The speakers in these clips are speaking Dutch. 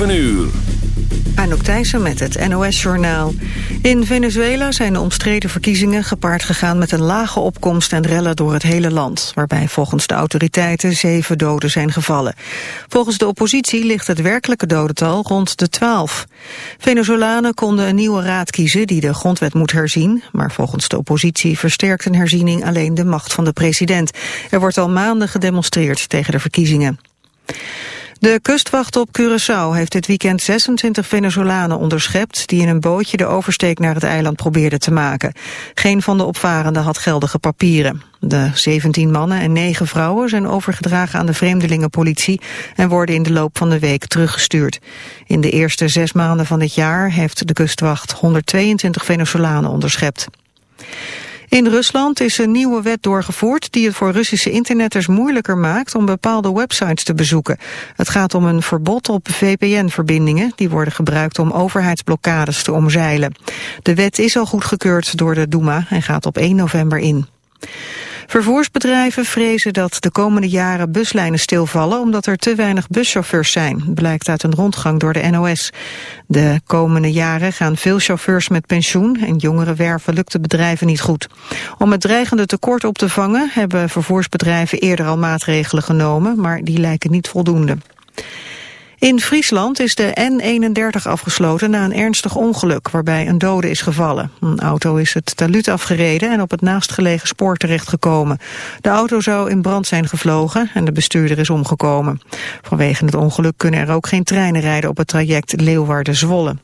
7 uur. Anouk Thijssen met het NOS-journaal. In Venezuela zijn de omstreden verkiezingen gepaard gegaan met een lage opkomst en rellen door het hele land, waarbij volgens de autoriteiten zeven doden zijn gevallen. Volgens de oppositie ligt het werkelijke dodental rond de twaalf. Venezolanen konden een nieuwe raad kiezen die de grondwet moet herzien, maar volgens de oppositie versterkt een herziening alleen de macht van de president. Er wordt al maanden gedemonstreerd tegen de verkiezingen. De kustwacht op Curaçao heeft dit weekend 26 Venezolanen onderschept... die in een bootje de oversteek naar het eiland probeerden te maken. Geen van de opvarenden had geldige papieren. De 17 mannen en 9 vrouwen zijn overgedragen aan de vreemdelingenpolitie... en worden in de loop van de week teruggestuurd. In de eerste zes maanden van dit jaar heeft de kustwacht 122 Venezolanen onderschept. In Rusland is een nieuwe wet doorgevoerd die het voor Russische internetters moeilijker maakt om bepaalde websites te bezoeken. Het gaat om een verbod op VPN-verbindingen die worden gebruikt om overheidsblokkades te omzeilen. De wet is al goedgekeurd door de Duma en gaat op 1 november in. Vervoersbedrijven vrezen dat de komende jaren buslijnen stilvallen omdat er te weinig buschauffeurs zijn, blijkt uit een rondgang door de NOS. De komende jaren gaan veel chauffeurs met pensioen en jongere werven lukt de bedrijven niet goed. Om het dreigende tekort op te vangen hebben vervoersbedrijven eerder al maatregelen genomen, maar die lijken niet voldoende. In Friesland is de N31 afgesloten na een ernstig ongeluk waarbij een dode is gevallen. Een auto is het taluut afgereden en op het naastgelegen spoor terechtgekomen. De auto zou in brand zijn gevlogen en de bestuurder is omgekomen. Vanwege het ongeluk kunnen er ook geen treinen rijden op het traject Leeuwarden-Zwolle.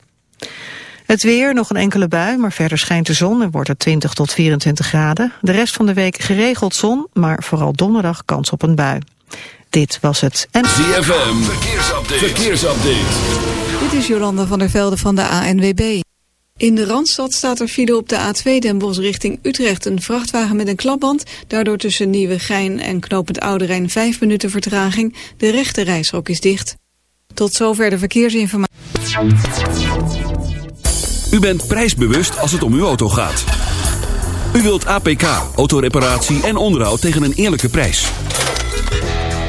Het weer, nog een enkele bui, maar verder schijnt de zon en wordt het 20 tot 24 graden. De rest van de week geregeld zon, maar vooral donderdag kans op een bui. Dit was het. En... ZFM, verkeersupdate. verkeersupdate. Dit is Jolanda van der Velde van de ANWB. In de Randstad staat er file op de A2 Den Bosch richting Utrecht. Een vrachtwagen met een klapband. Daardoor tussen Nieuwegein en Knopend Oude Rijn 5 minuten vertraging. De rechte reisrok is dicht. Tot zover de verkeersinformatie. U bent prijsbewust als het om uw auto gaat. U wilt APK, autoreparatie en onderhoud tegen een eerlijke prijs.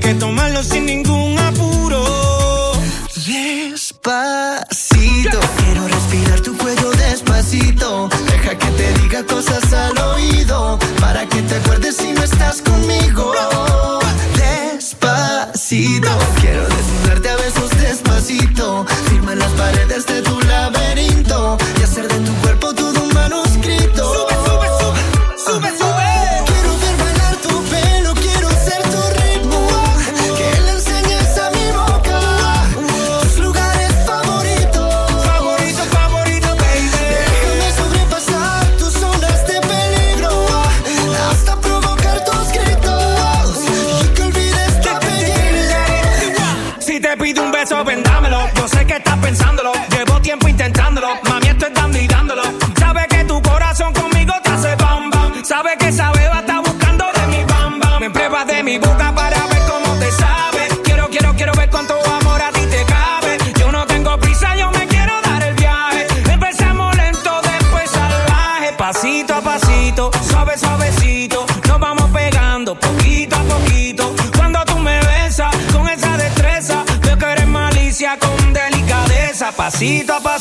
que tomarlo sin ningún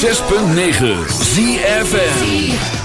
106.9 ZFN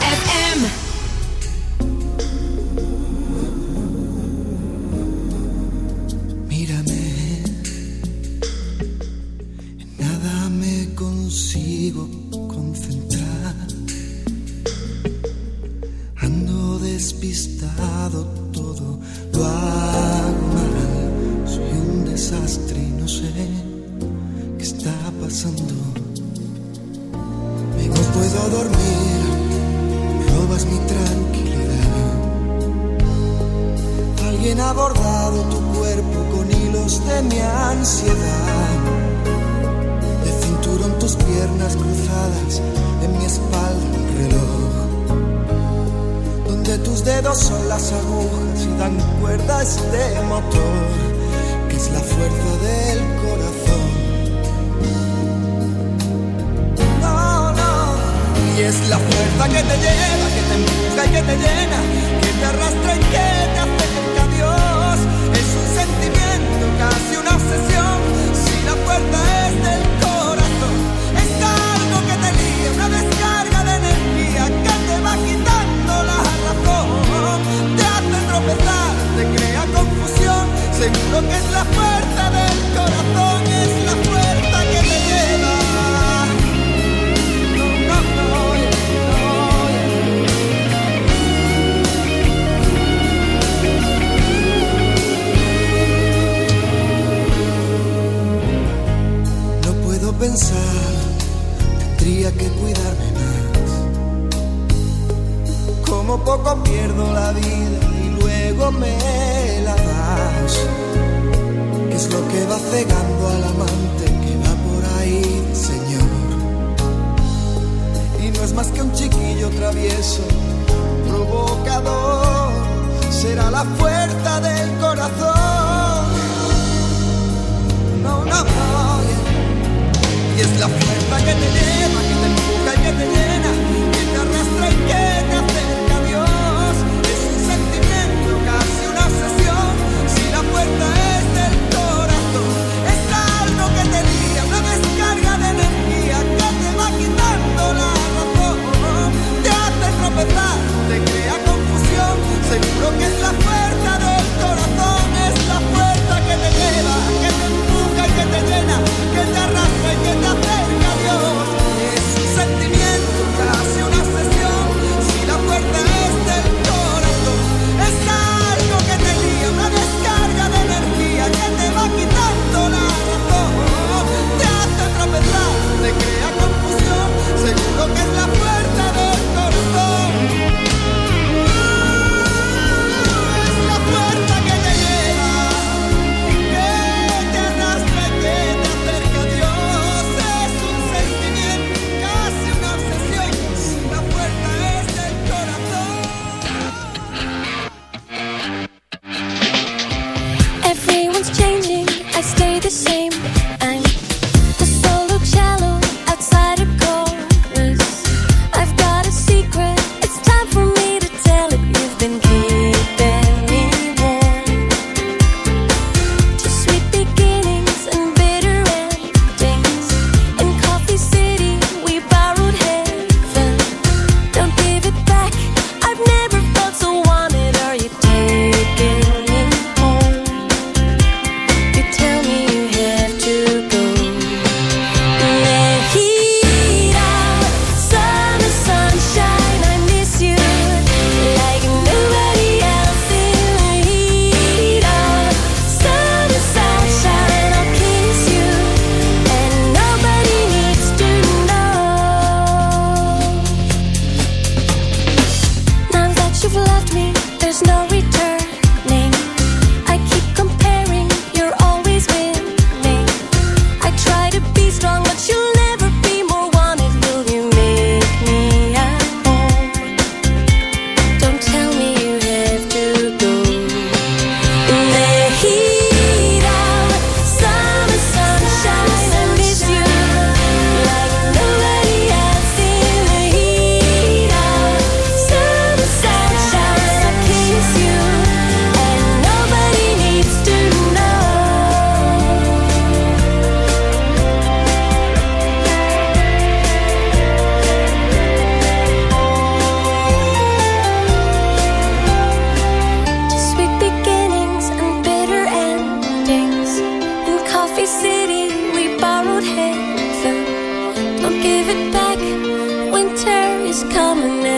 coming now.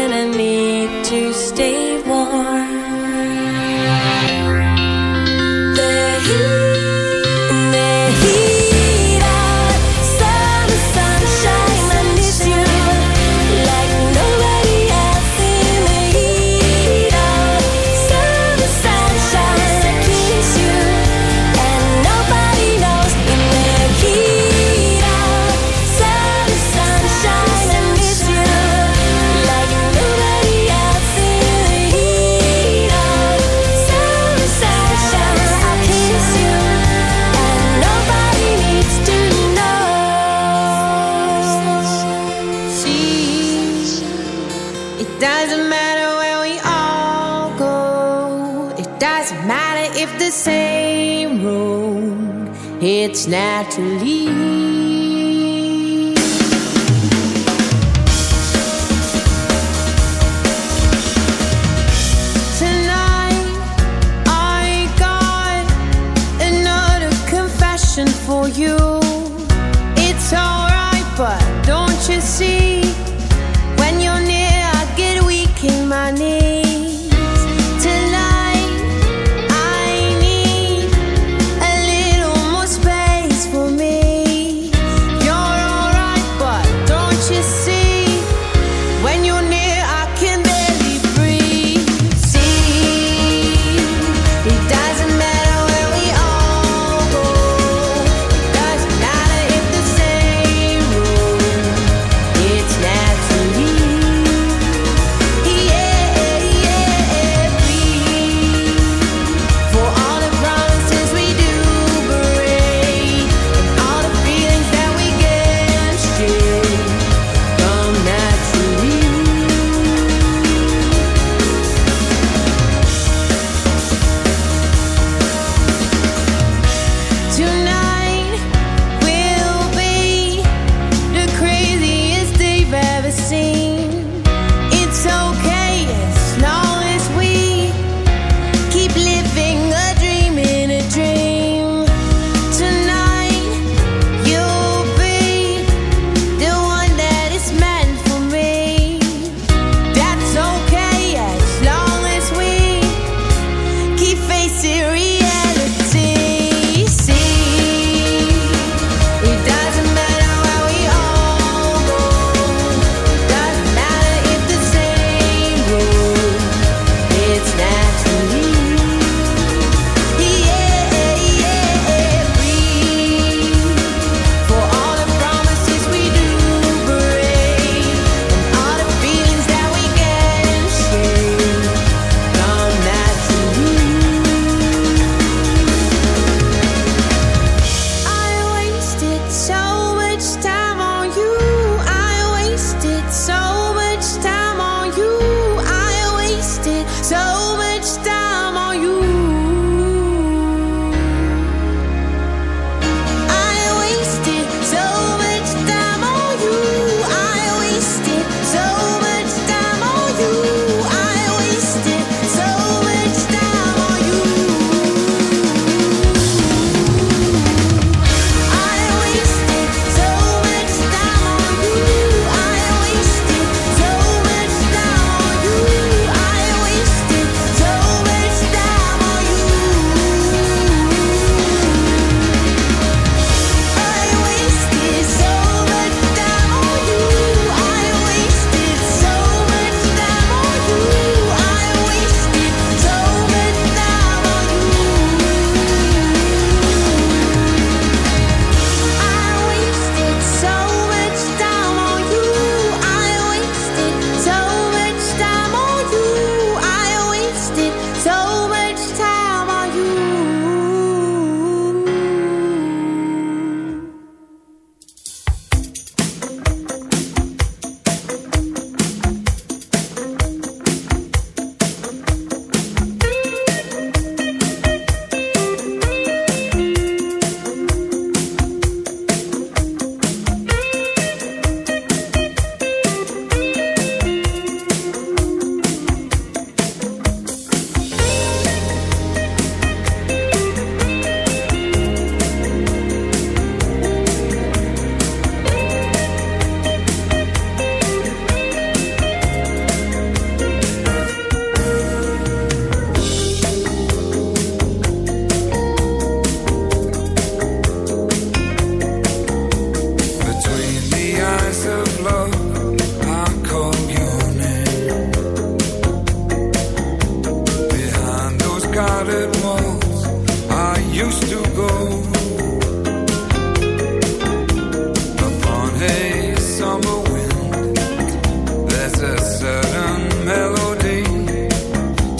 natural.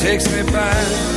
takes me back.